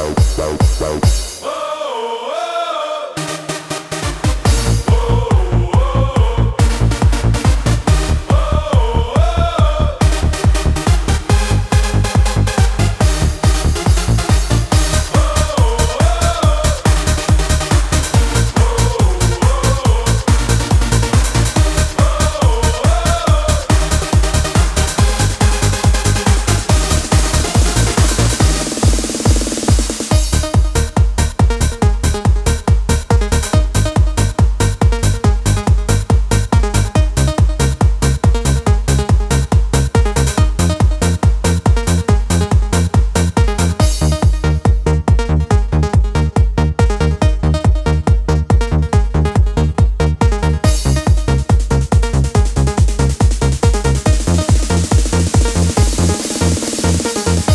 Wow, wow, wow.